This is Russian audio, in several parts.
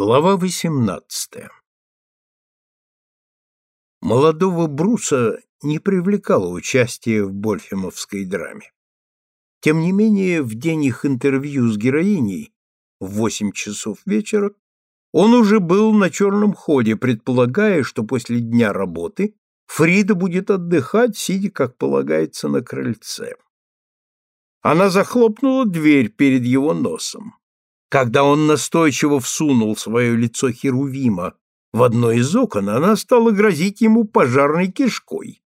Глава 18 Молодого Бруса не привлекало участие в Больфемовской драме. Тем не менее, в день их интервью с героиней в восемь часов вечера он уже был на черном ходе, предполагая, что после дня работы Фрида будет отдыхать, сидя, как полагается, на крыльце. Она захлопнула дверь перед его носом. Когда он настойчиво всунул свое лицо Херувима в одно из окон, она стала грозить ему пожарной кишкой.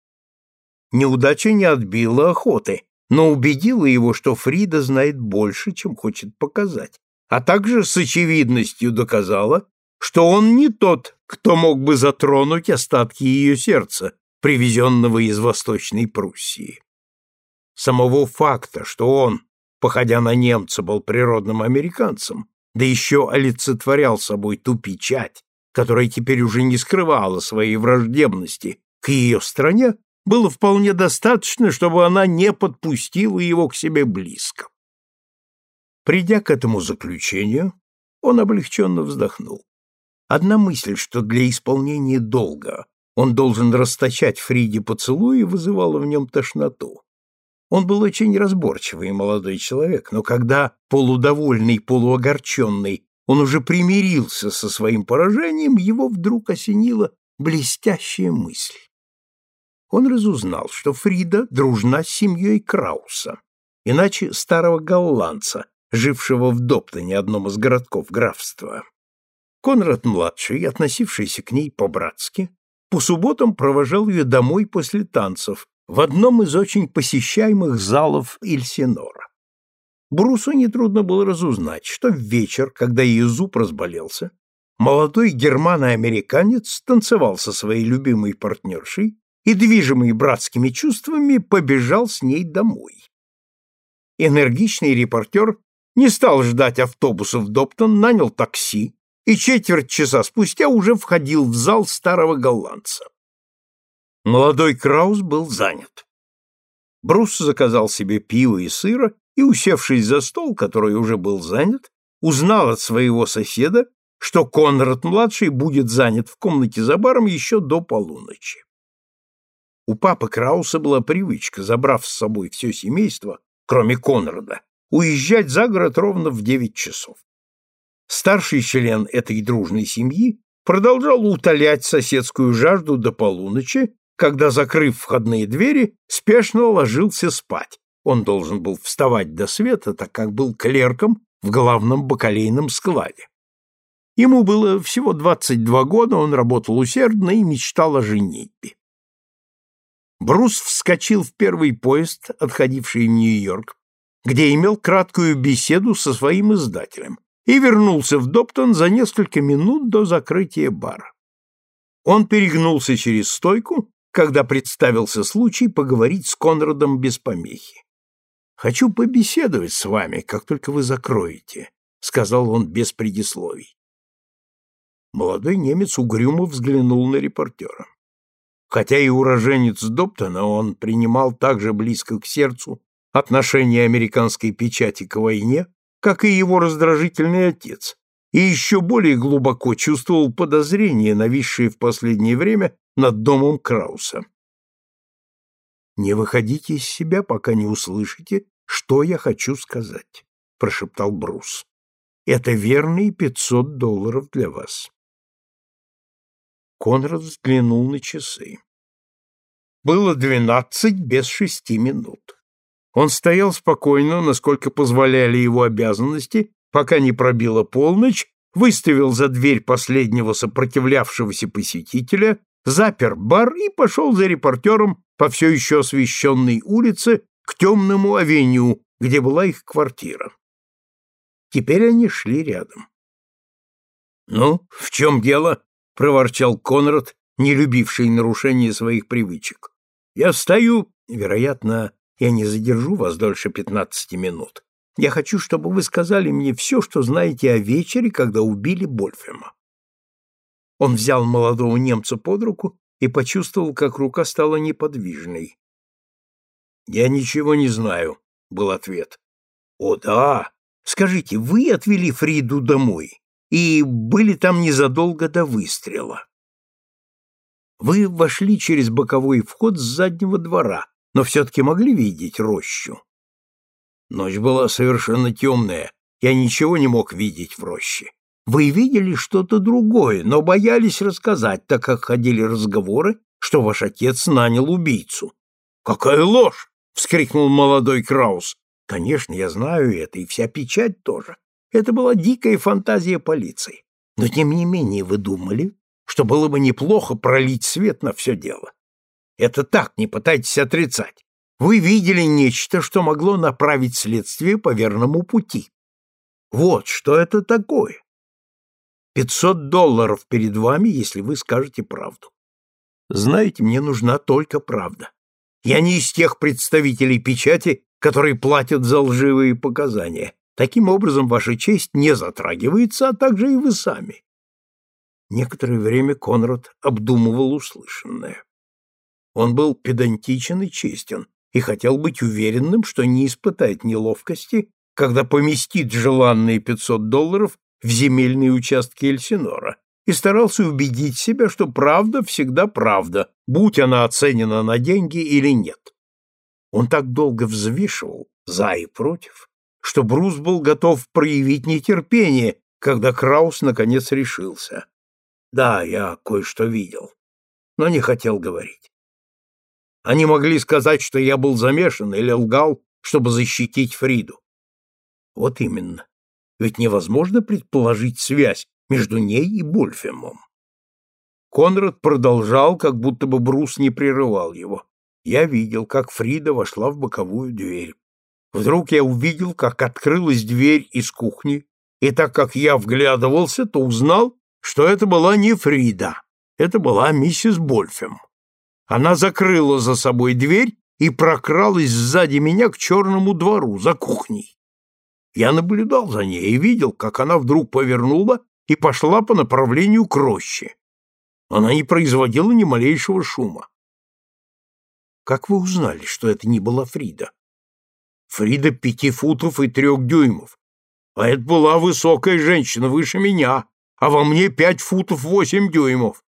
Неудача не отбила охоты, но убедила его, что Фрида знает больше, чем хочет показать, а также с очевидностью доказала, что он не тот, кто мог бы затронуть остатки ее сердца, привезенного из Восточной Пруссии. Самого факта, что он, походя на немца, был природным американцем, да еще олицетворял собой ту печать, которая теперь уже не скрывала своей враждебности к ее стране, было вполне достаточно, чтобы она не подпустила его к себе близко. Придя к этому заключению, он облегченно вздохнул. Одна мысль, что для исполнения долга он должен расточать Фриде поцелуи, вызывала в нем тошноту. Он был очень разборчивый молодой человек, но когда, полудовольный, полуогорченный, он уже примирился со своим поражением, его вдруг осенила блестящая мысль. Он разузнал, что Фрида дружна с семьей Крауса, иначе старого голландца, жившего в Доптоне, одном из городков графства. Конрад-младший, относившийся к ней по-братски, по субботам провожал ее домой после танцев, в одном из очень посещаемых залов Ильсинора. Брусу нетрудно было разузнать, что в вечер, когда ее зуб разболелся, молодой германо-американец танцевал со своей любимой партнершей и, движимый братскими чувствами, побежал с ней домой. Энергичный репортер не стал ждать автобуса в Доптон, нанял такси и четверть часа спустя уже входил в зал старого голландца. Молодой Краус был занят. Брус заказал себе пиво и сыра и, усевшись за стол, который уже был занят, узнал от своего соседа, что Конрад-младший будет занят в комнате за баром еще до полуночи. У папы Крауса была привычка, забрав с собой все семейство, кроме Конрада, уезжать за город ровно в девять часов. Старший член этой дружной семьи продолжал утолять соседскую жажду до полуночи когда, закрыв входные двери, спешно ложился спать. Он должен был вставать до света, так как был клерком в главном бакалейном складе. Ему было всего 22 года, он работал усердно и мечтал о женитьбе. Брус вскочил в первый поезд, отходивший в Нью-Йорк, где имел краткую беседу со своим издателем, и вернулся в Доптон за несколько минут до закрытия бара. Он перегнулся через стойку когда представился случай поговорить с Конрадом без помехи. «Хочу побеседовать с вами, как только вы закроете», — сказал он без предисловий. Молодой немец угрюмо взглянул на репортера. Хотя и уроженец Доптона, он принимал так же близко к сердцу отношение американской печати к войне, как и его раздражительный отец, и еще более глубоко чувствовал подозрения, нависшие в последнее время над домом Крауса. «Не выходите из себя, пока не услышите, что я хочу сказать», — прошептал Брус. «Это верные пятьсот долларов для вас». Конрад взглянул на часы. Было двенадцать без шести минут. Он стоял спокойно, насколько позволяли его обязанности, пока не пробила полночь, выставил за дверь последнего сопротивлявшегося посетителя запер бар и пошел за репортером по все еще освещенной улице к темному авеню, где была их квартира. Теперь они шли рядом. «Ну, в чем дело?» — проворчал Конрад, не любивший нарушения своих привычек. «Я стою, вероятно, я не задержу вас дольше пятнадцати минут. Я хочу, чтобы вы сказали мне все, что знаете о вечере, когда убили Больфема. Он взял молодого немца под руку и почувствовал, как рука стала неподвижной. «Я ничего не знаю», — был ответ. «О, да! Скажите, вы отвели Фриду домой? и были там незадолго до выстрела. Вы вошли через боковой вход с заднего двора, но все-таки могли видеть рощу. Ночь была совершенно темная, я ничего не мог видеть в роще. Вы видели что-то другое, но боялись рассказать, так как ходили разговоры, что ваш отец нанял убийцу. Какая ложь! вскрикнул молодой Краус. Конечно, я знаю это, и вся печать тоже. Это была дикая фантазия полиции. Но тем не менее вы думали, что было бы неплохо пролить свет на все дело. Это так, не пытайтесь отрицать. Вы видели нечто, что могло направить следствие по верному пути. Вот что это такое. Пятьсот долларов перед вами, если вы скажете правду. Знаете, мне нужна только правда. Я не из тех представителей печати, которые платят за лживые показания. Таким образом, ваша честь не затрагивается, а также и вы сами. Некоторое время Конрад обдумывал услышанное. Он был педантичен и честен, и хотел быть уверенным, что не испытает неловкости, когда поместит желанные 500 долларов в земельные участки Эльсинора, и старался убедить себя, что правда всегда правда, будь она оценена на деньги или нет. Он так долго взвешивал за и против, что Брус был готов проявить нетерпение, когда Краус наконец решился. Да, я кое-что видел, но не хотел говорить. Они могли сказать, что я был замешан или лгал, чтобы защитить Фриду. Вот именно. Ведь невозможно предположить связь между ней и Больфемом. Конрад продолжал, как будто бы Брус не прерывал его. Я видел, как Фрида вошла в боковую дверь. Вдруг я увидел, как открылась дверь из кухни, и так как я вглядывался, то узнал, что это была не Фрида, это была миссис Больфем. Она закрыла за собой дверь и прокралась сзади меня к черному двору, за кухней. Я наблюдал за ней и видел, как она вдруг повернула и пошла по направлению к роще. Она не производила ни малейшего шума. Как вы узнали, что это не была Фрида? Фрида пяти футов и трех дюймов. А это была высокая женщина, выше меня, а во мне пять футов восемь дюймов.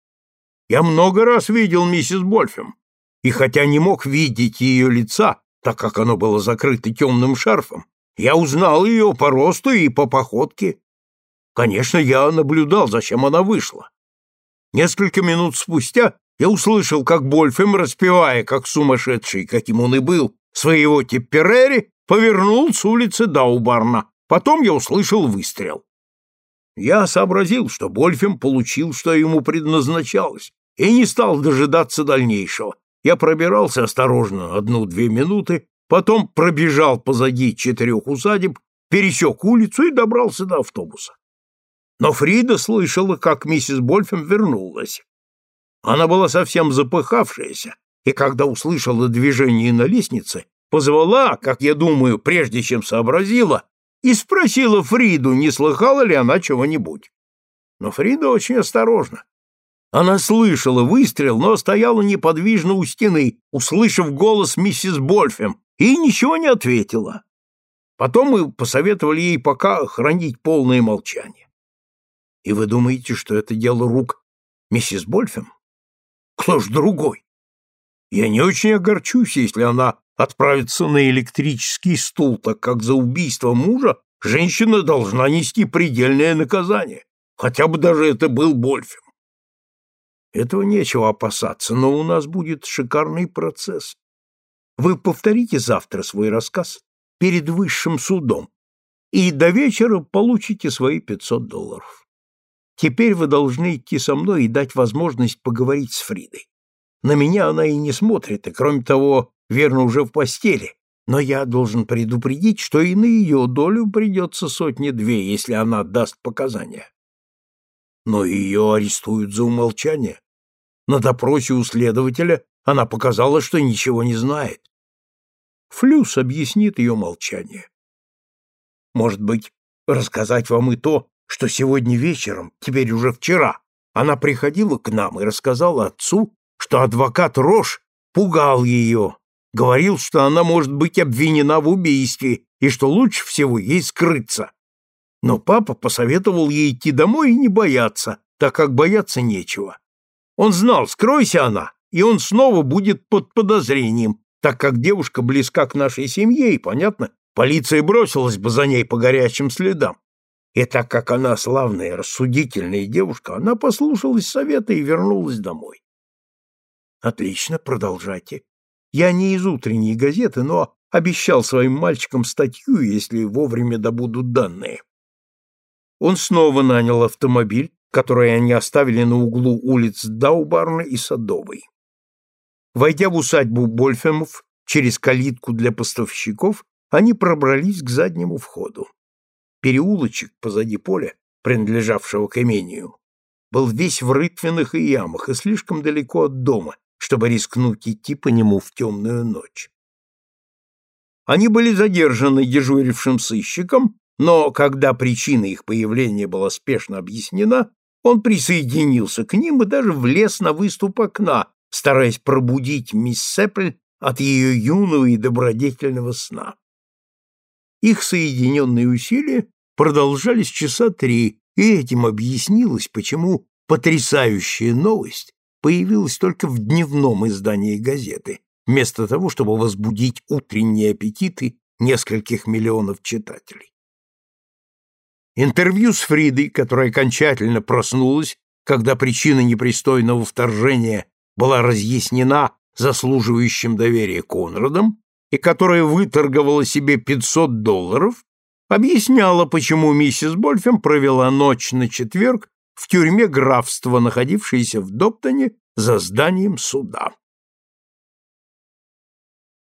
Я много раз видел миссис Больфем, и хотя не мог видеть ее лица, так как оно было закрыто темным шарфом, я узнал ее по росту и по походке. Конечно, я наблюдал, зачем она вышла. Несколько минут спустя я услышал, как Больфем, распевая, как сумасшедший, каким он и был, своего Типперери, повернул с улицы Даубарна. Потом я услышал выстрел. Я сообразил, что Больфем получил, что ему предназначалось, и не стал дожидаться дальнейшего. Я пробирался осторожно одну-две минуты, потом пробежал позади четырех усадеб, пересек улицу и добрался до автобуса. Но Фрида слышала, как миссис Больфем вернулась. Она была совсем запыхавшаяся, и когда услышала движение на лестнице, позвала, как я думаю, прежде чем сообразила, и спросила Фриду, не слыхала ли она чего-нибудь. Но Фрида очень осторожна. Она слышала выстрел, но стояла неподвижно у стены, услышав голос миссис Больфем, и ничего не ответила. Потом мы посоветовали ей пока хранить полное молчание. И вы думаете, что это дело рук миссис Больфем? Кто ж другой? Я не очень огорчусь, если она отправиться на электрический стул, так как за убийство мужа женщина должна нести предельное наказание, хотя бы даже это был Больфем. Этого нечего опасаться, но у нас будет шикарный процесс. Вы повторите завтра свой рассказ перед высшим судом, и до вечера получите свои 500 долларов. Теперь вы должны идти со мной и дать возможность поговорить с Фридой. На меня она и не смотрит, и, кроме того, верно, уже в постели, но я должен предупредить, что и на ее долю придется сотни-две, если она даст показания. Но ее арестуют за умолчание. На допросе у следователя она показала, что ничего не знает. Флюс объяснит ее молчание. Может быть, рассказать вам и то, что сегодня вечером, теперь уже вчера, она приходила к нам и рассказала отцу, что адвокат Рош пугал ее, говорил, что она может быть обвинена в убийстве и что лучше всего ей скрыться. Но папа посоветовал ей идти домой и не бояться, так как бояться нечего. Он знал, скройся она, и он снова будет под подозрением, так как девушка близка к нашей семье, и, понятно, полиция бросилась бы за ней по горячим следам. И так как она славная, рассудительная девушка, она послушалась совета и вернулась домой. Отлично, продолжайте. Я не из утренней газеты, но обещал своим мальчикам статью, если вовремя добудут данные. Он снова нанял автомобиль, который они оставили на углу улиц Даубарна и Садовой. Войдя в усадьбу Больфемов через калитку для поставщиков, они пробрались к заднему входу. Переулочек позади поля, принадлежавшего к имению, был весь в рытвинах и ямах и слишком далеко от дома, чтобы рискнуть идти по нему в темную ночь. Они были задержаны дежурившим сыщиком, но когда причина их появления была спешно объяснена, он присоединился к ним и даже влез на выступ окна, стараясь пробудить мисс Сеппль от ее юного и добродетельного сна. Их соединенные усилия продолжались часа три, и этим объяснилось, почему потрясающая новость появилась только в дневном издании газеты, вместо того, чтобы возбудить утренние аппетиты нескольких миллионов читателей. Интервью с Фридой, которая окончательно проснулась, когда причина непристойного вторжения была разъяснена заслуживающим доверия Конрадом, и которая выторговала себе 500 долларов, объясняла, почему миссис Больфем провела ночь на четверг в тюрьме графства, находившейся в Доптоне за зданием суда.